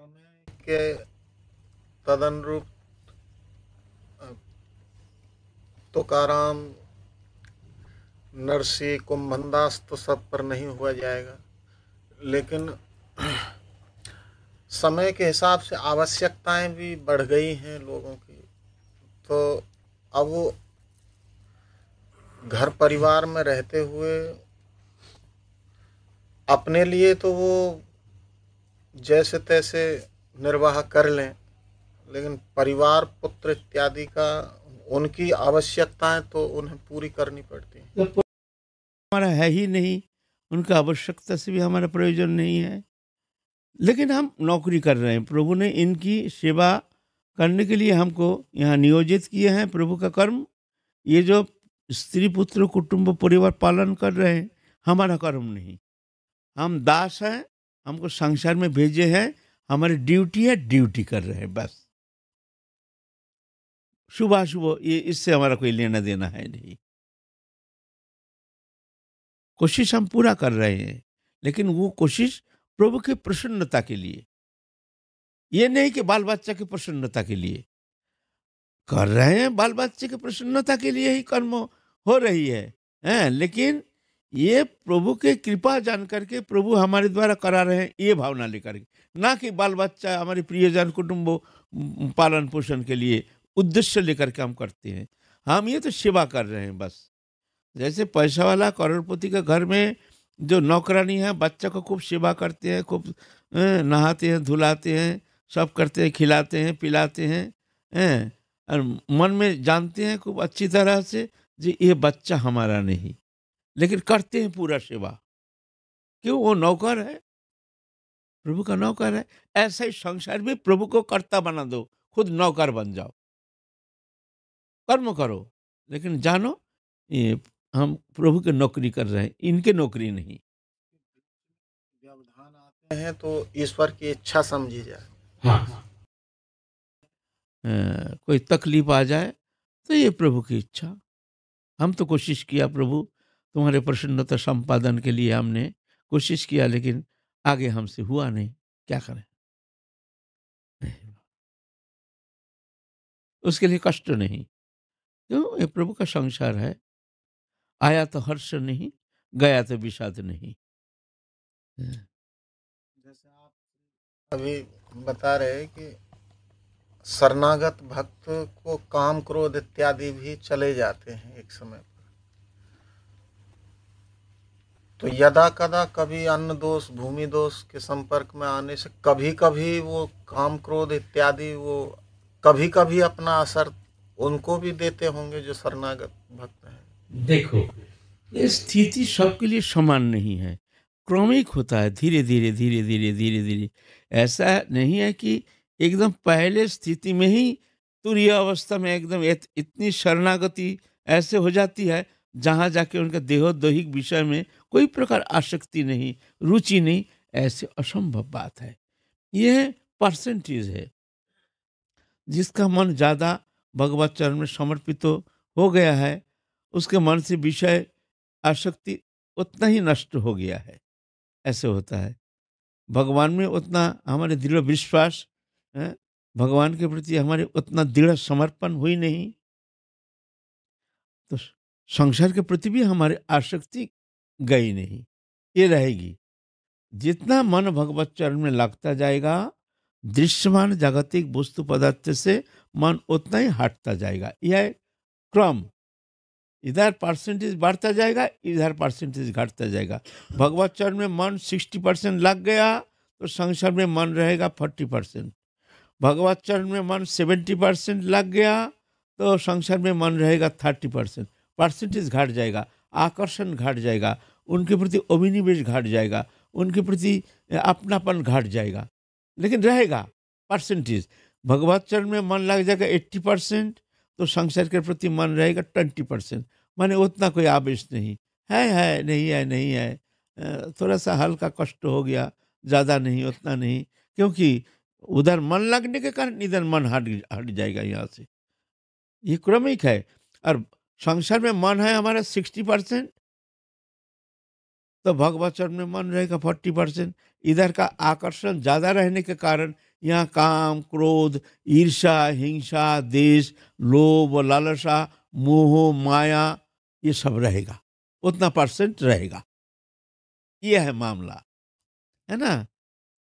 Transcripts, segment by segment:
समय के तदनुरूप तुकाराम नरसी कुंभनदास तो सब पर नहीं हुआ जाएगा। लेकिन समय के हिसाब से आवश्यकताएँ भी बढ़ गई हैं लोगों की। तो अब वो घर परिवार में रहते हुए अपने लिए तो वो जैसे तैसे निर्वाह कर लें, लेकिन परिवार, पुत्र इत्यादि का उनकी आवश्यकताएँ तो उन्हें पूरी करनी पड़ती हैं। तो हमारा है ही नहीं, उनका आवश्यकता से भी हमारा प्रयोजन नहीं है। लेकिन हम नौकरी कर रहे हैं, प्रभु ने इनकी सेवा करने के लिए हमको यहाँ नियोजित किए हैं, प्रभु का कर्म। ये जो स्त्री, पुत्र, कुटुंब, परिवार पालन कर रहे हैं, हमारा कर्म नहीं। हम दास हैं हमको संसार में भेजे हैं, हमारी ड्यूटी है, ड्यूटी कर रहे हैं, बस। सुबह सुबह ये इससे हमारा कोई लेना देना है नहीं। कोशिश हम पूरा कर रहे हैं, लेकिन वो कोशिश प्रभु की प्रसन्नता के लिए। ये नहीं कि बाल बच्चा की प्रसन्नता के लिए। कर रहे हैं बाल बच्चे की प्रसन्नता के लिए ही कर्म हो रही है, हैं, लेकिन ये प्रभु के कृपा जान करके प्रभु हमारे द्वारा करा रहे हैं, ये भावना लेकर के। ना कि बाल बच्चा हमारे प्रियजन कुटुम्ब पालन पोषण के लिए उद्देश्य लेकर के हम करते हैं। हम ये तो सेवा कर रहे हैं बस। जैसे पैसा वाला करोड़पति के घर में जो नौकरानी है, बच्चा को खूब सेवा करते हैं, खूब नहाते हैं, धुलाते हैं, सब करते हैं, खिलाते हैं, पिलाते हैं हैं और मन में जानते हैं खूब अच्छी तरह से, जी, ये बच्चा हमारा नहीं। लेकिन करते हैं पूरा सेवा। क्यों? वो नौकर है। प्रभु का नौकर है। ऐसे ही संसार में प्रभु को कर्ता बना दो। खुद नौकर बन जाओ। कर्म करो लेकिन जानो ये हम प्रभु की नौकरी कर रहे हैं। इनके नौकरी नहीं। व्यवधान आते हैं तो ईश्वर की इच्छा समझी जाए। हाँ। कोई तकलीफ़ आ जाए तो ये प्रभु की इच्छा। हम तो कोशिश किया प्रभु तुम्हारे प्रसन्नता संपादन के लिए हमने कोशिश किया, लेकिन आगे हमसे हुआ नहीं। क्या करें? उसके लिए कष्ट नहीं। क्यों? ये प्रभु का संसार है। आया तो हर्ष नहीं, गया तो विषाद नहीं। जैसे आप अभी बता रहे कि शरणागत भक्त को काम क्रोध इत्यादि भी चले जाते हैं एक समय पर। तो यदा कदा कभी अन्न दोष, भूमि दोष के संपर्क में आने से कभी कभी वो काम क्रोध इत्यादि वो कभी कभी अपना असर उनको भी देते होंगे जो शरणागत भक्त हैं। देखो, ये स्थिति सबके लिए समान नहीं है। क्रमिक होता है, धीरे धीरे धीरे धीरे धीरे धीरे। ऐसा नहीं है कि एकदम पहले स्थिति में ही तुरीय अवस्था में एकदम इतनी शरणागति ऐसे हो जाती है। जहाँ जाके उनका देहोदैहिक विषय में कोई प्रकार आसक्ति नहीं, रुचि नहीं, ऐसे असंभव बात है। यह परसेंटेज है, जिसका मन ज़्यादा भगवत चरण में समर्पित तो हो गया है, उसके मन से विषय, आसक्ति उतना ही नष्ट हो गया है। ऐसे होता है। भगवान में उतना हमारे दृढ़ विश्वास भगवान के प्रति हमारे उतना दृढ़ समर्पण हुई नहीं। तो संसार के प्रति भी हमारी आसक्ति गई नहीं, ये रहेगी। जितना मन भगवत चरण में लगता जाएगा, दृश्यमान जागतिक वस्तु पदार्थ से मन उतना ही हटता जाएगा। यह क्रम। इधर परसेंटेज बढ़ता जाएगा, इधर परसेंटेज घटता जाएगा। भगवत चरण में मन सिक्सटी परसेंट लग गया तो संसार में मन रहेगा फोर्टी परसेंट भगवत चरण में मन सेवेंटी परसेंट लग गया तो संसार में मन रहेगा थर्टी परसेंट परसेंटेज घट जाएगा, आकर्षण घट जाएगा, उनके प्रति अभिनिवेश घट जाएगा, उनके प्रति अपनापन घट जाएगा। लेकिन रहेगा परसेंटेज भगवत चरण में मन लग जाएगा एट्टी परसेंट तो संसार के प्रति मन रहेगा ट्वेंटी परसेंट माने उतना कोई आवेश नहीं। है है, नहीं है नहीं है। थोड़ा सा हल्का कष्ट हो गया, ज़्यादा नहीं, उतना नहीं, क्योंकि उधर मन लगने के कारण इधर मन हट हट जाएगा यहाँ से। ये क्रमिक है। और संसार में मन है हमारा सिक्सटी परसेंट तो भगवत चरण में मन रहेगा फोर्टी परसेंट। इधर का आकर्षण ज़्यादा रहने के कारण यहाँ काम, क्रोध ईर्षा हिंसा, देश, लोभ, लालसा, मोह, माया, ये सब रहेगा, उतना परसेंट रहेगा। ये है मामला, है ना?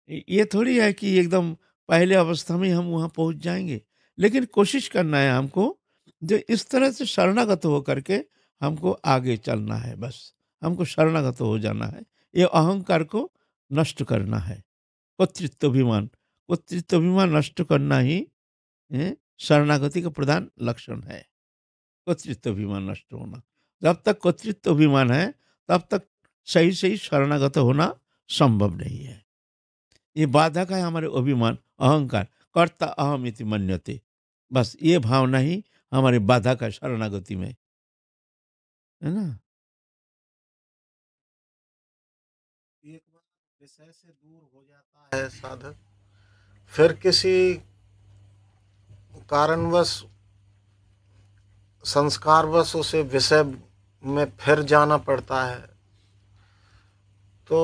ये थोड़ी है कि एकदम पहले अवस्था में हम वहाँ पहुँच जाएँगे, लेकिन कोशिश करना है हमको जो इस तरह से शरणागत हो करके हमको आगे चलना है बस। हमको शरणागत हो जाना है। ये अहंकार को नष्ट करना है। कर्तृत्व अभिमान कर्तृत्व अभिमान नष्ट करना ही शरणागति का प्रधान लक्षण है। कर्तृत्व अभिमान नष्ट होना। जब तक कर्तृत्व अभिमान है, तब तक सही सही शरणागत होना संभव नहीं है। ये बाधक है हमारे अभिमान, अहंकार, कर्ता अहम इति मन्यते। बस ये भावना ही हमारे बाधा का शरणागति में, है ना? एक विषय से दूर हो जाता है साधक, फिर किसी कारणवश, संस्कारवश उसे विषय में फिर जाना पड़ता है। तो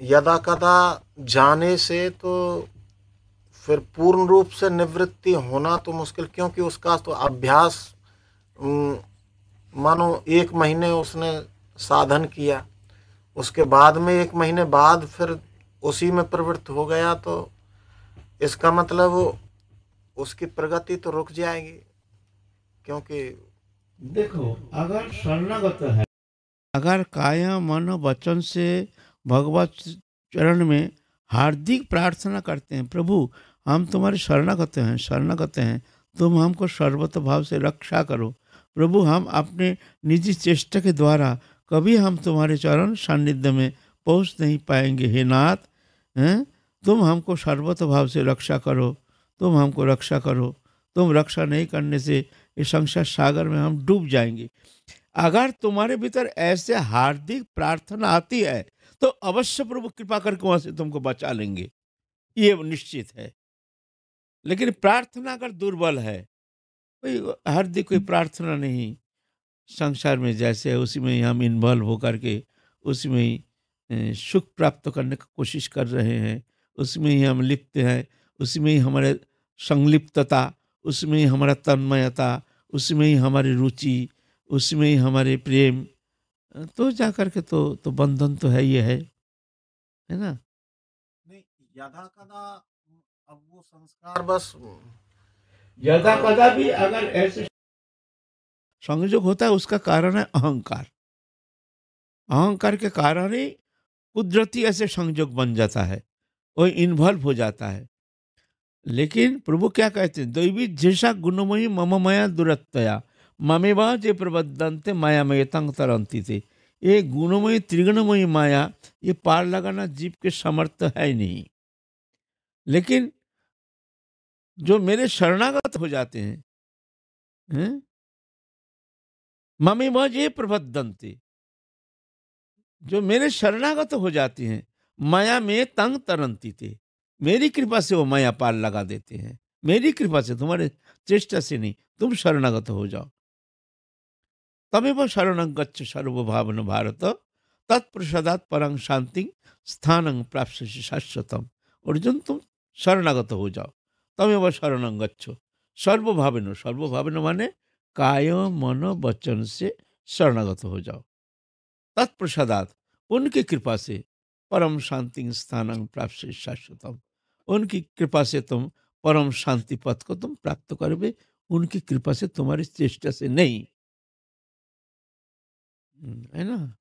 यदा कदा जाने से तो फिर पूर्ण रूप से निवृत्ति होना तो मुश्किल, क्योंकि उसका तो अभ्यास मानो एक महीने उसने साधन किया। उसके बाद में एक महीने बाद फिर उसी में प्रवृत्त हो गया तो इसका मतलब उसकी प्रगति तो रुक जाएगी, क्योंकि देखो, अगर शरणागत है, अगर काया, मन, वचन से भगवत चरण में हार्दिक प्रार्थना करते हैं, प्रभु हम तुम्हारे शरणागत हैं शरणागत हैं। तुम हमको सर्वत भाव से रक्षा करो। प्रभु, हम अपने निजी चेष्टा के द्वारा कभी हम तुम्हारे चरण सान्निध्य में पहुँच नहीं पाएँगे। हे नाथ, हैं? तुम हमको सर्वत भाव से रक्षा करो। तुम हमको रक्षा करो। तुम रक्षा नहीं करने से इस संसार सागर में हम डूब जाएँगे। अगर तुम्हारे भीतर ऐसे हार्दिक प्रार्थना आती है तो अवश्य प्रभु कृपा करके वहाँ से तुमको बचा लेंगे। ये निश्चित है। लेकिन प्रार्थना अगर दुर्बल है, कोई हार्दिक कोई प्रार्थना नहीं। संसार में जैसे है, उसी में हम इन्वॉल्व होकर के, उसी में सुख प्राप्त करने की कोशिश कर रहे हैं। उसमें ही हम लिप्त हैं, उसी में ही हमारे संलिप्तता उसमें ही हमारा तन्मयता उसमें ही हमारी रुचि उसमें ही हमारे प्रेम। तो जा कर के तो तो बंधन तो है ही है है ना? नहीं यदा कदा अब वो संस्कार बस यदा कदा भी अगर ऐसे संयोग होता है उसका कारण है अहंकार। अहंकार के कारण ही कुदरती ऐसे संयोग बन जाता है वो इन्वॉल्व हो जाता है। लेकिन प्रभु क्या कहते हैं? दैवी जैसा गुणमयी मममया दुरत्तया ममेवा जे प्रबद्धनते मायामय तंग तरंती थे ये गुणमयी त्रिगुणमयी माया ये पार लगाना जीव के समर्थ है नहीं। लेकिन जो मेरे शरणागत हो जाते हैं? मम्मी मज ये प्रबद्धनते जो मेरे शरणागत हो जाते हैं, माया में तंग तरंती थे। मेरी कृपा से वो माया पार लगा देते हैं। मेरी कृपा से, तुम्हारे चेष्टा से नहीं, तुम शरणागत हो जाओ। तमेव शरण गच्छ सर्वभावन भारत, तत्प्रसादात परंग शांति स्थान प्राप्त शाश्वतम। अर्जुन, तुम शरणागत हो जाओ। तमेव शरण गच्छ। सर्वभावन सर्वभावन माने काय मन वचन से शरणागत हो जाओ। तत्प्रसादात उनकी कृपा से परम शांति स्थान प्राप्त शाश्वतम। उनकी कृपा से तुम परम शांति पथ को तुम प्राप्त करोगे, उनकी कृपा से तुम्हारी चेष्टा से नहीं। है ना?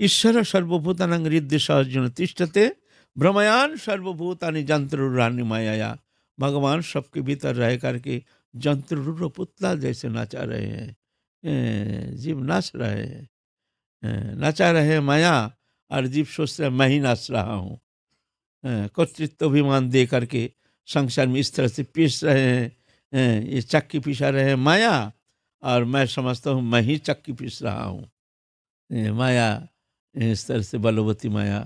ईश्वर सर्वभूतान हृदय सहर्जुन तिष्ठते। भ्रमयान सर्वभूतानि जंत्र माया भगवान सबके भीतर रह करके जंत्र पुतला जैसे नाचा रहे हैं। जीव नाच रहे हैं। नाचा रहे हैं माया, और जीव सोच रहे मैं ही नाच रहा हूँ। कर्तृत्व अभिमान दे करके संसार में इस तरह से पीस रहे हैं। ये चक्की पिसा रहे हैं माया, और मैं समझता हूँ, मैं ही चक्की पीस रहा हूँ, माया, इस तरह से बलवती माया।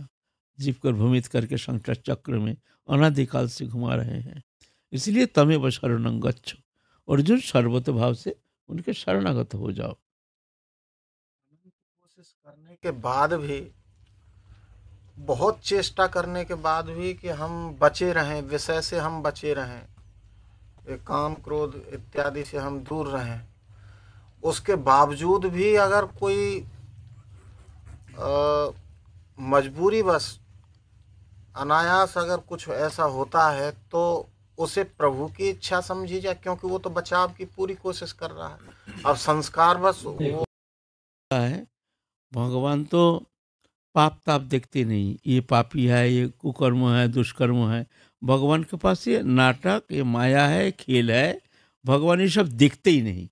जीव कर भूमित करके संसार चक्र में अनादिकाल से घुमा रहे हैं। इसलिए तमें व शरण गच्छ अर्जुन सर्वत भाव से उनके शरणागत हो जाओ। कोशिश करने के बाद भी, बहुत चेष्टा करने के बाद भी कि हम बचे रहें, विषय से हम बचे रहें काम क्रोध इत्यादि से हम दूर रहें। उसके बावजूद भी अगर कोई मजबूरी बस अनायास अगर कुछ ऐसा होता है तो उसे प्रभु की इच्छा समझी जाए, क्योंकि वो तो बचाव की पूरी कोशिश कर रहा है। अब संस्कार बस वो है, भगवान तो पाप ताप देखते नहीं। ये पापी है, ये कुकर्म है, दुष्कर्म है। भगवान के पास ये नाटक, ये माया है, खेल है, भगवान ये सब देखते ही नहीं।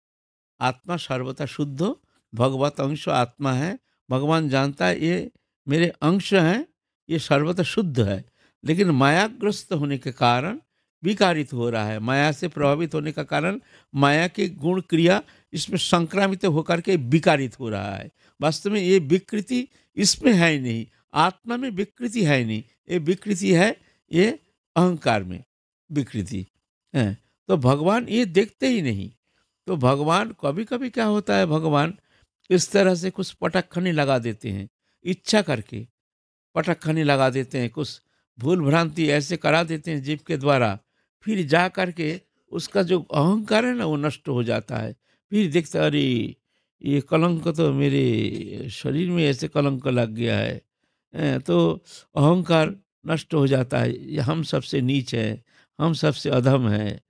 आत्मा सर्वथा शुद्ध, भगवत अंश आत्मा है। भगवान जानता है, ये मेरे अंश हैं ये सर्वथा शुद्ध है, लेकिन मायाग्रस्त होने के कारण विकारित हो रहा है। माया से प्रभावित होने का कारण माया की गुण क्रिया इसमें संक्रामित होकर के विकारित हो रहा है। वास्तव में ये विकृति इसमें है ही नहीं, आत्मा में विकृति है नहीं। ये विकृति है, ये अहंकार में विकृति है। तो भगवान ये देखते ही नहीं। तो भगवान कभी कभी क्या होता है, भगवान इस तरह से कुछ पटकखनी लगा देते हैं, इच्छा करके। पटकखनी लगा देते हैं, कुछ भूल भ्रांति ऐसे करा देते हैं जीव के द्वारा। फिर जा करके उसका जो अहंकार है ना, वो नष्ट हो जाता है। फिर देखते अरे, ये कलंक तो मेरे शरीर में ऐसे कलंक लग गया है। तो अहंकार नष्ट हो जाता है। हम सबसे नीच है, हम सबसे अधम है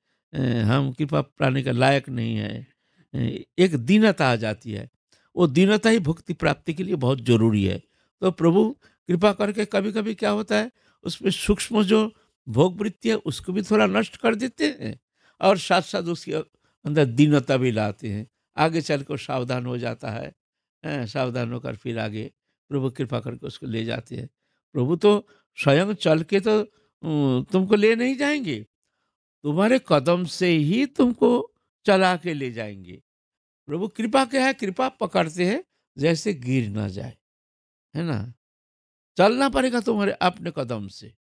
हम कृपा प्राणी का लायक नहीं है, एक दीनता आ जाती है। वो दीनता ही भक्ति प्राप्ति के लिए बहुत ज़रूरी है। तो प्रभु कृपा करके कभी कभी क्या होता है, उसमें सूक्ष्म जो भोग वृत्ति है, उसको भी थोड़ा नष्ट कर देते हैं और साथ साथ उसके अंदर दीनता भी लाते हैं। आगे चल कर सावधान हो जाता है सावधान होकर फिर आगे प्रभु कृपा करके उसको ले जाते हैं। प्रभु तो स्वयं चल के तो तुमको ले नहीं जाएँगे, तुम्हारे कदम से ही तुमको चला के ले जाएँगे। प्रभु कृपा क्या है, कृपा पकड़ते हैं, जैसे गिर ना जाए, है ना? चलना पड़ेगा तुम्हारे अपने कदम से।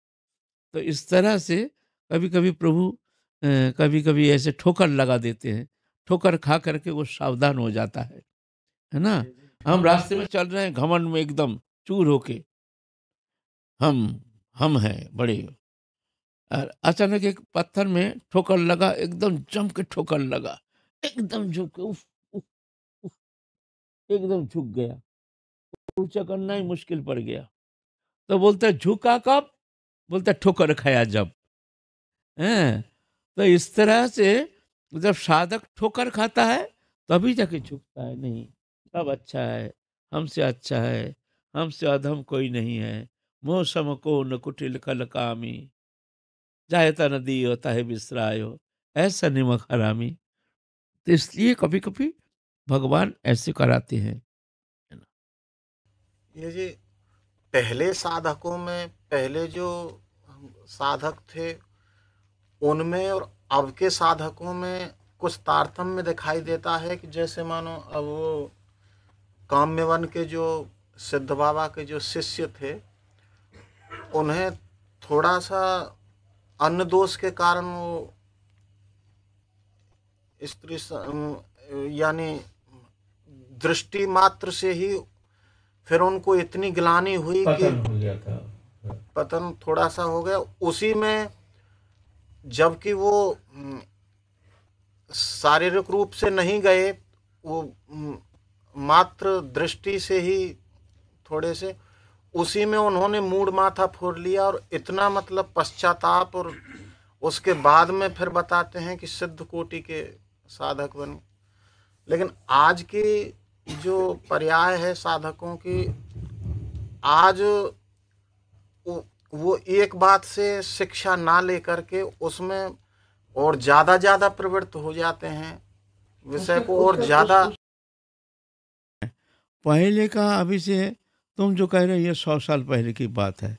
तो इस तरह से कभी कभी प्रभु कभी कभी ऐसे ठोकर लगा देते हैं। ठोकर खा करके वो सावधान हो जाता है है ना? हम रास्ते में चल रहे हैं घमंड में एकदम चूर होके। हम हम हैं बड़े। और अचानक एक पत्थर में ठोकर लगा एकदम जम के ठोकर लगा। एकदम झुक के उफ उफ उफ एकदम झुक गया। ऊँचा करना ही मुश्किल पड़ गया। तो बोलते झुका कब? बोलते ठोकर खाया जब। हैं? तो इस तरह से जब साधक ठोकर खाता है, तभी जाके झुकता है। नहीं सब अच्छा है। हमसे अच्छा है। हमसे अधम कोई नहीं है। मोह सम को न कुटिल कल कामी। जायता नदी होता है विसरायो ऐसा निमक हरामी। तो इसलिए कभी कभी भगवान ऐसे कराते हैं। ये जी पहले साधकों में, पहले जो साधक थे, उनमें और अब के साधकों में कुछ तारतम्य दिखाई देता है कि जैसे मानो अब वो काम्यवन के जो सिद्ध बाबा के जो शिष्य थे, उन्हें थोड़ा सा अन्न दोष के कारण वो स्त्री यानी दृष्टि मात्र से ही फिर उनको इतनी गिलानी हुई पतन कि हो गया था। पतन थोड़ा सा हो गया। उसी में जबकि वो शारीरिक रूप से नहीं गए वो मात्र दृष्टि से ही थोड़े से उसी में उन्होंने मूड माथा फोड़ लिया और इतना मतलब पश्चाताप और उसके बाद में फिर बताते हैं कि सिद्ध कोटि के साधक बने। लेकिन आज की जो पर्याय है साधकों की आज वो एक बात से शिक्षा ना लेकर के उसमें और ज़्यादा ज़्यादा प्रवृत्त हो जाते हैं। विषय को और ज़्यादा पहले का अभी से तुम जो कह रहे हो ये सौ साल पहले की बात है।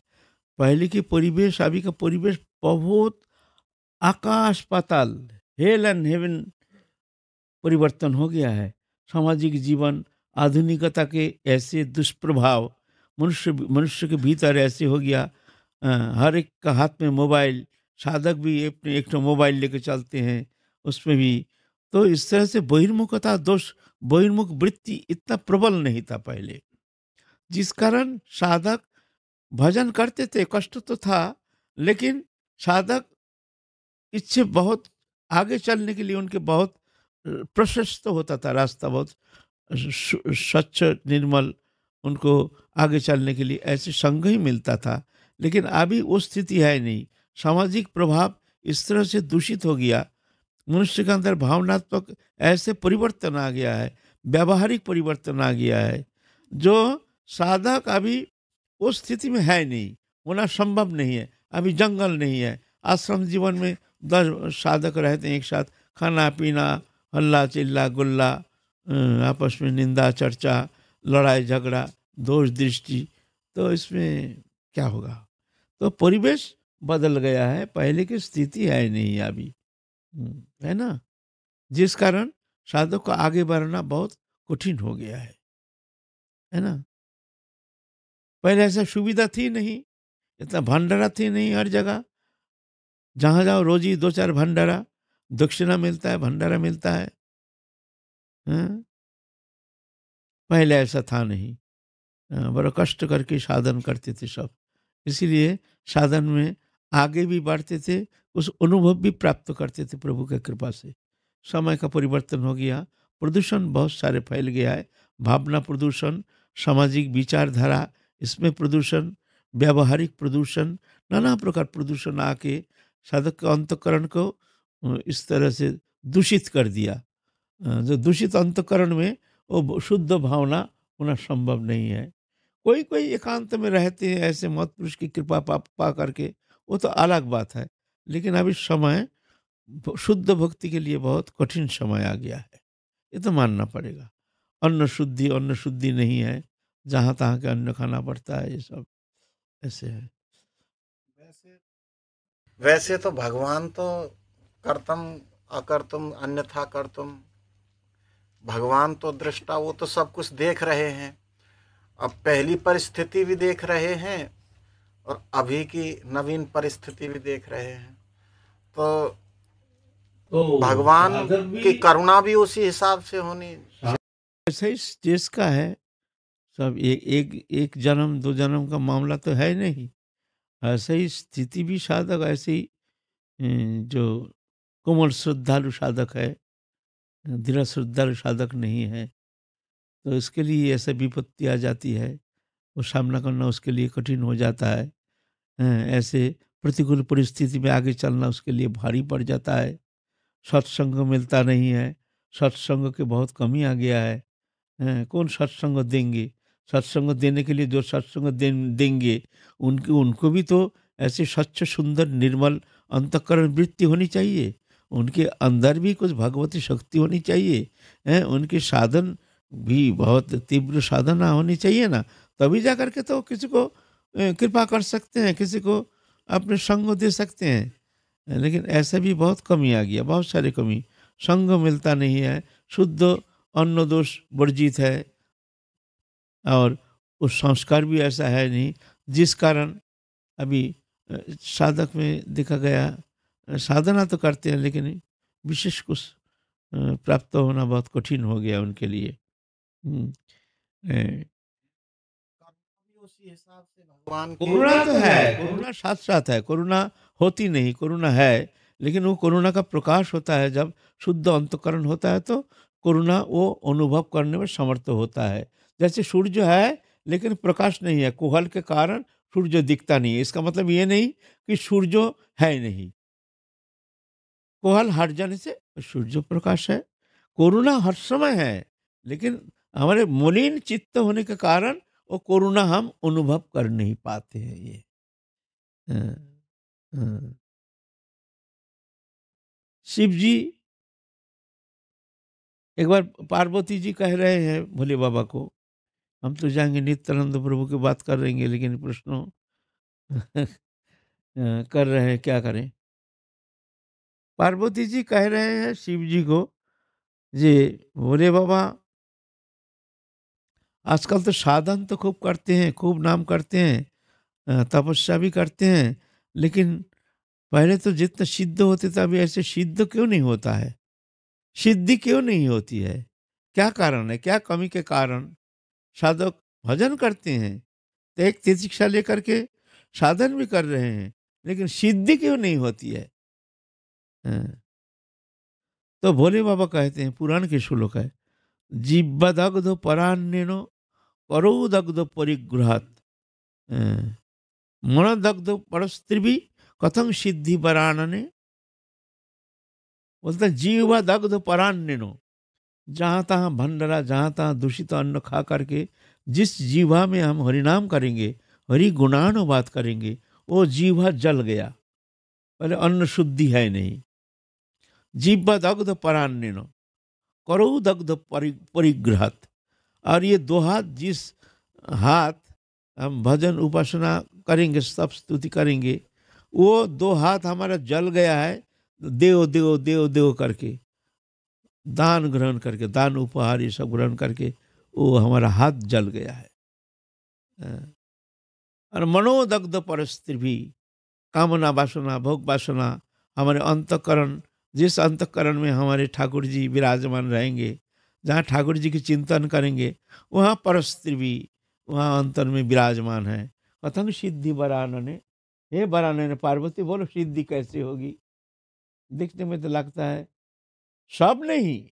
पहले की परिवेश अभी का परिवेश बहुत आकाश पाताल हेल एंड हेवन परिवर्तन हो गया है। सामाजिक जीवन, आधुनिकता के ऐसे दुष्प्रभाव, मनुष्य मनुष्य के भीतर ऐसे हो गया। हर एक का हाथ में मोबाइल, साधक भी अपने एक तो मोबाइल लेके चलते हैं उसमें भी। तो इस तरह से बहिर्मुखता दोष, बहिर्मुख वृत्ति इतना प्रबल नहीं था पहले। जिस कारण साधक भजन करते थे, कष्ट तो था, लेकिन साधक इससे बहुत आगे चलने के लिए उनके बहुत प्रशस्त होता था रास्ता बहुत स्वच्छ, निर्मल, उनको आगे चलने के लिए ऐसे संग ही मिलता था। लेकिन अभी वो स्थिति है नहीं। सामाजिक प्रभाव इस तरह से दूषित हो गया, मनुष्य के अंदर भावनात्मक ऐसे परिवर्तन आ गया है, व्यावहारिक परिवर्तन आ गया है, जो साधक अभी उस स्थिति में है नहीं, होना संभव नहीं है। अभी जंगल नहीं है, आश्रम जीवन में दस साधक रहते हैं एक साथ, खाना, पीना हल्ला, चिल्ला, गुल्ला आपस में निंदा, चर्चा, लड़ाई, झगड़ा, दोष, दृष्टि तो इसमें क्या होगा? तो परिवेश बदल गया है, पहले की स्थिति है नहीं अभी। है ना? जिस कारण साधक को आगे बढ़ना बहुत कठिन हो गया है। है ना? पहले ऐसा सुविधा थी नहीं, इतना भंडारा थी नहीं हर जगह। जहाँ जाओ रोजी दो चार भंडारा दक्षिणा मिलता है, भंडारा मिलता है। हाँ? पहले ऐसा था नहीं। बड़ा कष्ट करके साधन करते थे सब। इसीलिए साधन में आगे भी बढ़ते थे, उस अनुभव भी प्राप्त करते थे प्रभु के कृपा से। समय का परिवर्तन हो गया, प्रदूषण बहुत सारे फैल गया है। भावना प्रदूषण, सामाजिक विचारधारा, इसमें प्रदूषण, व्यावहारिक प्रदूषण, नाना प्रकार प्रदूषण आके साधक के अंतकरण को इस तरह से दूषित कर दिया। जो दूषित अंतकरण में वो शुद्ध भावना होना संभव नहीं है। कोई कोई एकांत में रहते हैं ऐसे मत पुरुष की कृपा पा, पा करके वो तो अलग बात है। लेकिन अभी समय शुद्ध भक्ति के लिए बहुत कठिन समय आ गया है। ये तो मानना पड़ेगा। अन्न शुद्धि अन्न शुद्धि नहीं है। जहाँ तहाँ के अन्न खाना पड़ता है ये सब ऐसे है। वैसे वैसे तो भगवान तो करतम अकर्तुम अन्यथा करतुम। भगवान तो दृष्टा वो तो सब कुछ देख रहे हैं। अब पहली परिस्थिति भी देख रहे हैं और अभी की नवीन परिस्थिति भी देख रहे हैं। तो, तो भगवान की करुणा भी उसी हिसाब से होनी ऐसा ही देश का है सब एक एक एक जन्म दो जन्म का मामला तो है नहीं। ऐसे ही स्थिति भी साधक ऐसे ही जो कोमल श्रद्धालु साधक है दृढ़ श्रद्धालु साधक नहीं है तो इसके लिए ऐसे विपत्ति आ जाती है वो सामना करना उसके लिए कठिन हो जाता है ऐसे प्रतिकूल परिस्थिति में आगे चलना उसके लिए भारी पड़ जाता है सत्संग मिलता नहीं है सत्संग के बहुत कमी आ गया है कौन सत्संग देंगे? सत्संग देने के लिए जो सत्संग दे, देंगे उनके उनको भी तो ऐसे स्वच्छ सुंदर निर्मल अंतकरण वृत्ति होनी चाहिए। उनके अंदर भी कुछ भगवती शक्ति होनी चाहिए, हैं? उनके साधन भी बहुत तीव्र साधना होनी चाहिए ना? तभी जा करके तो किसी को कृपा कर सकते हैं, किसी को अपने संग दे सकते हैं। लेकिन ऐसा भी बहुत कमी आ गया बहुत सारी कमी। संग मिलता नहीं है, शुद्ध अन्न दोष वर्जित है, और उस संस्कार भी ऐसा है नहीं, जिस कारण अभी साधक में देखा गया साधना तो करते हैं लेकिन विशेष कुछ प्राप्त होना बहुत कठिन हो गया उनके लिए। हम्म, कोरोना तो है कोरोना साथ साथ है कोरोना होती नहीं कोरोना है लेकिन वो कोरोना का प्रकाश होता है जब शुद्ध अंतकरण होता है तो कोरोना वो अनुभव करने में समर्थ होता है। जैसे सूर्य है लेकिन प्रकाश नहीं है कुहल के कारण सूर्य दिखता नहीं है। इसका मतलब ये नहीं कि सूर्य है नहीं। कोहल हट जाने से, सूर्य प्रकाश है, कोरोना हर समय है, लेकिन हमारे मलिन चित्त होने के कारण वो कोरोना हम अनुभव कर नहीं पाते हैं ये। शिव जी एक बार पार्वती जी कह रहे हैं भोले बाबा को, हम तो जाएँगे नित्यानंद प्रभु की बात कर रहेंगे लेकिन प्रश्नों कर रहे हैं, क्या करें पार्वती जी कह रहे हैं शिव जी को, जे, बोले बाबा, आजकल तो साधन तो खूब करते हैं, खूब नाम करते हैं तपस्या भी करते हैं, लेकिन पहले तो जितना सिद्ध होते थे, अभी ऐसे सिद्ध क्यों नहीं होता है? सिद्धि क्यों नहीं होती है? क्या कारण है? क्या कमी के कारण? साधक भजन करते हैं तो एक शिक्षा लेकर के साधन भी कर रहे हैं, लेकिन सिद्धि क्यों नहीं होती हाँ। तो भोले बाबा कहते हैं, पुराण के श्लोक है जीवदग्ध परान्यनो परोदग्ध परिग्रहात हाँ। मनदग्ध परस्त्री कथम सिद्धि बरानने बोलते जीवा दग्ध परान्यनो जहाँ तहाँ भंडरा, जहाँ तहाँ दूषित अन्न खा करके जिस जीवा में हम हरिनाम करेंगे, हरि गुणानुवाद करेंगे, वो जीवा जल गया। पहले अन्न शुद्धि है नहीं। जीव दग्ध परान्य करो दग्ध परिग्रहत और ये दो हाथ, जिस हाथ हम भजन उपासना करेंगे, सब स्तुति करेंगे, वो दो हाथ हमारा जल गया है, देव देव देव देव करके, दान ग्रहण करके, दान उपहार ये सब ग्रहण करके, वो हमारा हाथ जल गया है हाँ। और मनोदग्ध परिस्थिति भी, कामना वासना, भोग वासना, हमारे अंतकरण जिस अंतकरण में हमारे ठाकुर जी विराजमान रहेंगे, जहाँ ठाकुर जी की चिंतन करेंगे, वहाँ परस्त्री भी, वहाँ अंतर में विराजमान है। कथंग सिद्धि बरान ने हे बरान ने पार्वती बोलो, सिद्धि कैसे होगी? देखने में तो लगता है, सब नहीं।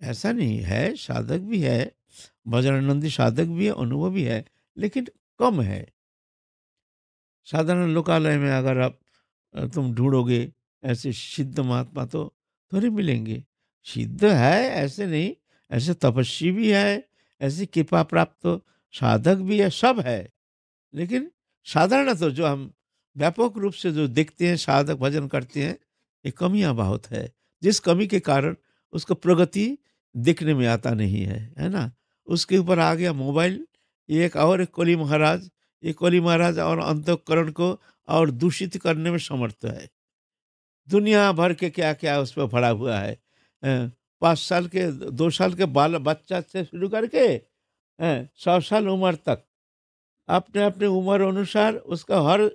ऐसा नहीं है, साधक भी है, भजनानंदी साधक भी है, अनुभव भी है, लेकिन कम है। साधारण लोकालय में अगर आप तुम ढूंढोगे ऐसे सिद्ध महात्मा तो थोड़े मिलेंगे। सिद्ध है, ऐसे नहीं, ऐसे तपस्वी भी है, ऐसी कृपा प्राप्त तो साधक भी है, सब है। लेकिन साधारण तो जो हम व्यापक रूप से जो देखते हैं, साधक भजन करते हैं, ये कमियाँ बहुत है। जिस कमी के कारण उसको प्रगति देखने में आता नहीं है है ना? उसके ऊपर आ गया मोबाइल, ये एक और एक कोली महाराज, ये कोली महाराज और अंतकरण को और दूषित करने में समर्थ है। दुनिया भर के क्या क्या उस पर भरा हुआ है? पाँच साल के, दो साल के बाल बच्चा से शुरू करके सौ साल उम्र तक। अपने अपने उम्र अनुसार उसका हर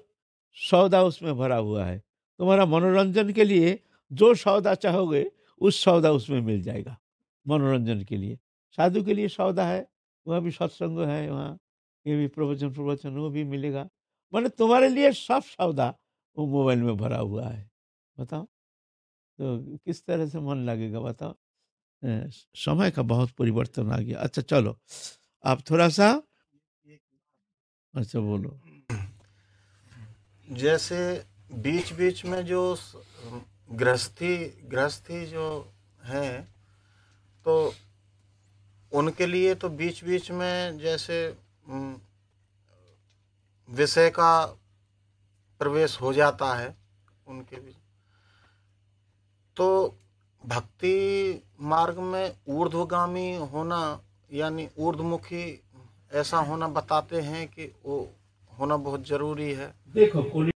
सौदा उसमें भरा हुआ है। तुम्हारा मनोरंजन के लिए जो सौदा चाहोगे, उस सौदा उसमें मिल जाएगा, मनोरंजन के लिए। साधु के लिए सौदा है, वहाँ भी सत्संग है, वहाँ ये भी प्रवचन प्रवचन वो भी मिलेगा। मैंने तुम्हारे लिए सब सौदा वो मोबाइल में भरा हुआ है। बताओ। तो किस तरह से मन लगेगा बताओ? समय का बहुत परिवर्तन आ गया। अच्छा चलो, आप थोड़ा सा अच्छा बोलो। जैसे बीच बीच में जो गृहस्थी गृहस्थी जो हैं तो उनके लिए तो बीच बीच में जैसे विषय का प्रवेश हो जाता है, उनके भी तो भक्ति मार्ग में ऊर्ध्वगामी होना, यानी ऊर्ध्वमुखी ऐसा होना बताते हैं कि वो होना बहुत ज़रूरी है। देखो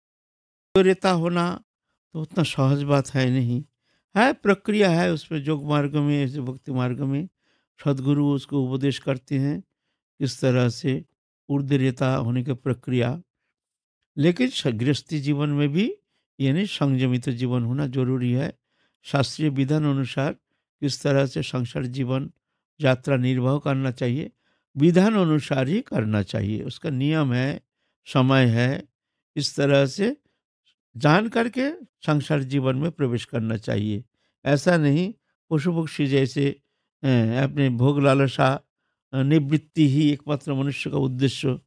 रेता होना तो उतना सहज बात है नहीं। है प्रक्रिया है उसमें योग मार्ग में, ऐसे भक्ति मार्ग में। सदगुरु उसको उपदेश करते हैं किस तरह से ऊर्धरेता होने की प्रक्रिया। लेकिन गृहस्थी जीवन में भी, यानी संयमित जीवन होना ज़रूरी है। शास्त्रीय विधान अनुसार किस तरह से संसार जीवन यात्रा निर्वाह करना चाहिए? विधान अनुसार ही करना चाहिए। उसका नियम है, समय है, इस तरह से जान करके संसार जीवन में प्रवेश करना चाहिए। ऐसा नहीं, पशु पक्षी जैसे अपने भोग लालसा निवृत्ति ही एकमात्र मनुष्य का उद्देश्य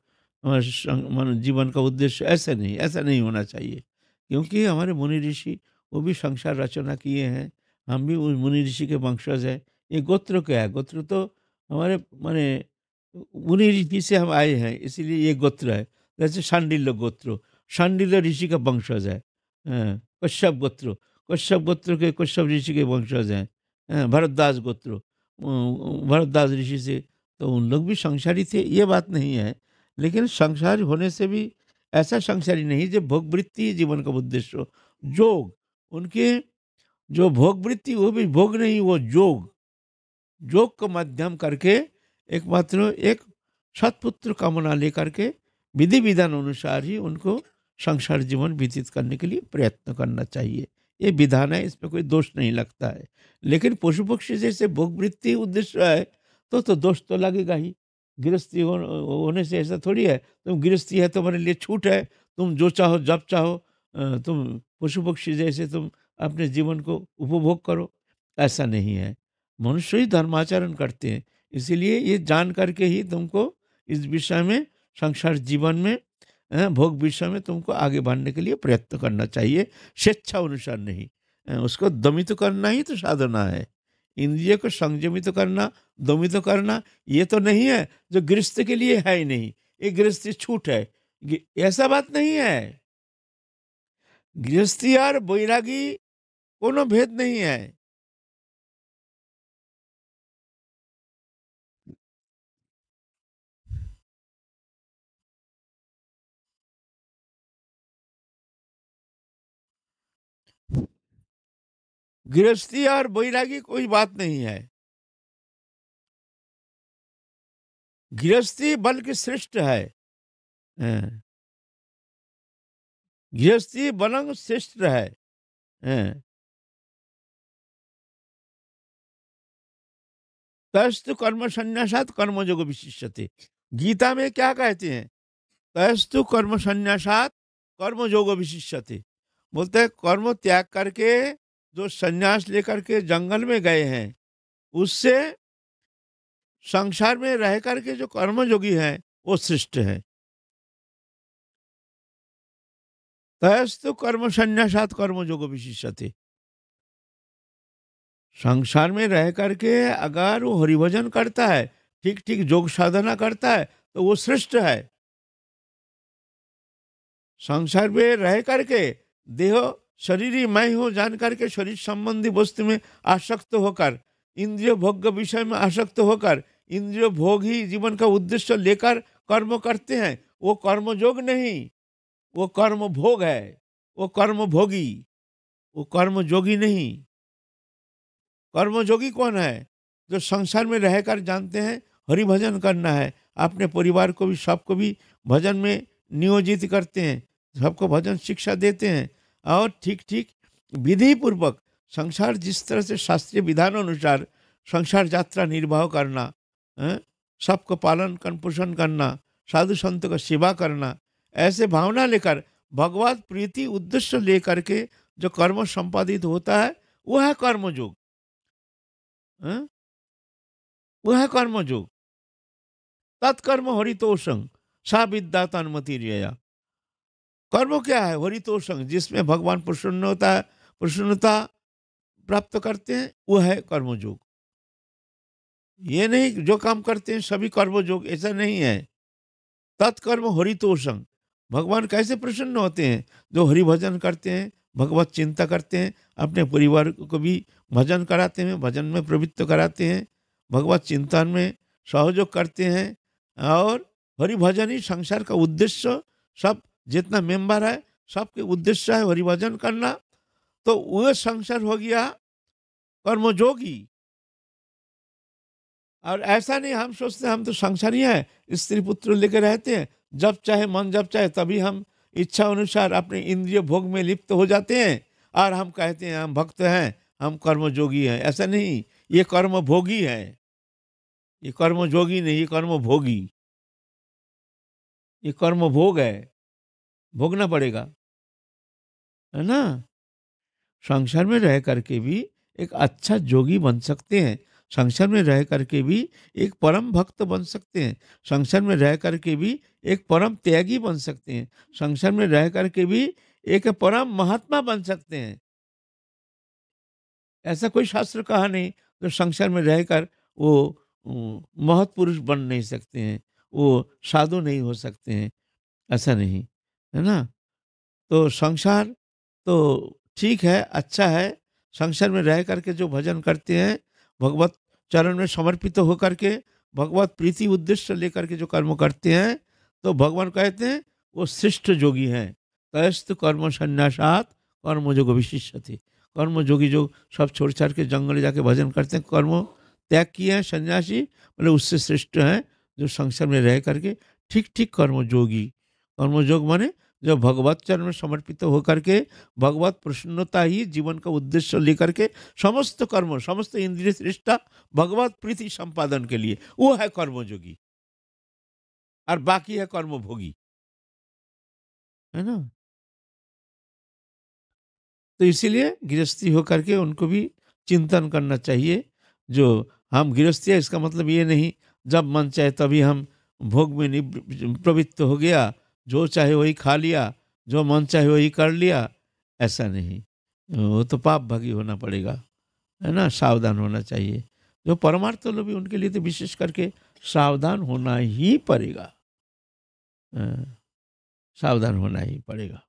जीवन का उद्देश्य ऐसा नहीं ऐसा नहीं होना चाहिए। क्योंकि हमारे मुनि ऋषि वो भी संसार रचना किए हैं। हम भी उस मुनि ऋषि के वंशज हैं। ये गोत्र क्या है? गोत्र तो हमारे माने मुनि ऋषि से हम आए हैं, इसीलिए ये गोत्र है। जैसे शांडिल्य गोत्र, शांडिल्य ऋषि का वंशज है। कश्यप गोत्र कश्यप गोत्र के कश्यप ऋषि के वंशज हैं। भरतदास गोत्र भरतदास ऋषि से तो उन लोग भी संसारी थे, ये बात नहीं है। लेकिन संसारी होने से भी ऐसा संसारी नहीं जो भोगवृत्ति जीवन का उद्देश्य हो। जोग उनके जो भोगवृत्ति, वो भी भोग नहीं, वो जोग। जोग को माध्यम करके एकमात्र एक सतपुत्र कामना लेकर के विधि विधान अनुसार ही उनको संसार जीवन व्यतीत करने के लिए प्रयत्न करना चाहिए। ये विधान है, इसमें कोई दोष नहीं लगता है। लेकिन पशु पक्षी जैसे भोगवृत्ति उद्देश्य है तो तो दोष तो लगेगा ही। गृहस्थी होने से ऐसा थोड़ी है, तुम गृहस्थी है तुम्हारे लिए छूट है, तुम जो चाहो, जब चाहो तुम पशु पक्षी जैसे तुम अपने जीवन को उपभोग करो, ऐसा नहीं है। मनुष्य ही धर्माचरण करते हैं, इसीलिए ये जान करके ही तुमको इस विषय में, संसार जीवन में भोग विषय में तुमको आगे बढ़ने के लिए प्रयत्न करना चाहिए, स्वेच्छा अनुसार नहीं। उसको दमित करना ही तो साधना है। इंद्रिय को संयमित करना दमित करना, ये तो नहीं है, जो गृहस्थ के लिए है ही नहीं, ये गृहस्थी छूट है। ऐसा बात नहीं है। गृहस्थी और बैरागी कोनो भेद नहीं है। गृहस्थी और बैरागी कोई बात नहीं है। गृहस्थी बल्कि श्रेष्ठ है। हाँ। गृहस्थी बलंग श्रेष्ठ है हाँ। तस्तु कर्म संन्यासात कर्मयोग विशिष्यते। गीता में क्या कहते हैं? तस्तु कर्म संन्यासात कर्मयोग विशिष्यते। बोलते हैं, कर्म त्याग करके जो संन्यास लेकर के जंगल में गए हैं, उससे संसार में रह करके जो कर्मयोगी हैं, वो श्रेष्ठ है। तयस्तु कर्म संन्यासात कर्मयोग विशिष्यते। संसार में रह करके अगर वो हरिभजन करता है ठीक ठीक योग साधना करता है तो वो श्रेष्ठ है। संसार में रह करके देह, शरीर ही मैं हूँ, जान करके शरीर संबंधी वस्तु में आसक्त होकर, इंद्रिय भोग विषय में आसक्त होकर, इंद्रिय भोग ही जीवन का उद्देश्य लेकर कर्म करते हैं, वो कर्मयोग नहीं। वो कर्म भोग है वो कर्म भोगी वो कर्म जोगी नहीं। कर्मयोगी कौन है? जो संसार में रहकर जानते हैं हरि भजन करना है। अपने परिवार को भी सबको भी भजन में नियोजित करते हैं सबको भजन शिक्षा देते हैं। और ठीक ठीक विधि पूर्वक संसार जिस तरह से शास्त्रीय विधान अनुसार संसार यात्रा निर्वाह करना हैं, सबको पालन कर पोषण करना साधु संत का सेवा करना ऐसे भावना लेकर भगवत प्रीति उद्देश्य लेकर के जो कर्म संपादित होता है, वह है कर्मयोग। हैं? वो है कर्मयोग। तत्कर्म हरितोषंग सा विद्या तन्मति कर्म क्या है? हरितोषंग जिसमें भगवान प्रसन्न होता है प्रसन्नता प्राप्त करते हैं, वह है कर्मयोग। ये नहीं, जो काम करते हैं, सभी कर्मयोग, ऐसा नहीं है। तत्कर्म हरितोषंग भगवान कैसे प्रसन्न होते हैं? जो हरि भजन करते हैं, भगवत चिंता करते हैं, अपने परिवार को भी भजन कराते हैं, भजन में प्रवृत्त कराते हैं, भगवत चिंतन में सहयोग करते हैं और हरि भजन ही संसार का उद्देश्य सब जितना मेंबर है, सबके उद्देश्य है हरि भजन करना। तो वह संसार हो गया कर्मयोगी। और ऐसा नहीं, हम सोचते हम तो संसारी हैं, स्त्री पुत्र लेकर रहते हैं जब चाहे मन जब चाहे तभी हम इच्छा अनुसार अपने इंद्रिय भोग में लिप्त हो जाते हैं और हम कहते हैं, हम भक्त हैं, हम कर्मयोगी हैं। ऐसा नहीं, ये कर्म भोगी है। ये कर्म जोगी नहीं, ये कर्म भोगी ये कर्म भोग है। भोगना पड़ेगा। है ना? संसार में रह करके भी एक अच्छा जोगी बन सकते हैं। संसार में रह करके भी एक परम भक्त बन सकते हैं। संसार में रह करके भी एक परम त्यागी बन सकते हैं। संसार में रह करके भी एक परम महात्मा बन सकते हैं। ऐसा कोई शास्त्र कहा नहीं जो संसार में रहकर वो अम, महत पुरुष बन नहीं सकते हैं वो साधु नहीं हो सकते हैं। ऐसा नहीं है ना? तो संसार तो ठीक है अच्छा है। संसार में रह करके जो भजन करते हैं भगवत चरण में समर्पित होकर के, भगवत प्रीति उद्देश्य लेकर के जो कर्म करते हैं तो भगवान कहते हैं, वो श्रेष्ठ जोगी हैं। तयस्त कर्म संन्यासात, कर्मयोग विशिष्य थे कर्मयोगी जो सब छोड़ छाड़ के जंगल जाके भजन करते हैं, कर्म त्याग किए हैं, सन्यासी मतलब उससे श्रेष्ठ हैं, जो संसार में रह करके ठीक ठीक कर्मयोगी। कर्मयोग माने जो भगवत चरण में समर्पित होकर के, भगवत प्रसन्नता ही जीवन का उद्देश्य लेकर के समस्त कर्म, समस्त इंद्रिय श्रेष्ठता भगवत प्रीति संपादन के लिए, वो है कर्मयोगी। और बाकी है कर्मभोगी। है ना? तो इसीलिए गृहस्थी होकर के उनको भी चिंतन करना चाहिए। जो हम गृहस्थी है, इसका मतलब ये नहीं, जब मन चाहे तभी हम भोग में प्रवृत्त हो गया जो चाहे वही खा लिया जो मन चाहे वही कर लिया। ऐसा नहीं। वो तो पाप भागी होना पड़ेगा है ना? सावधान होना चाहिए। जो परमार्थ लोग भी उनके लिए तो विशेष करके सावधान होना ही पड़ेगा। हाँ, सावधान होना ही पड़ेगा।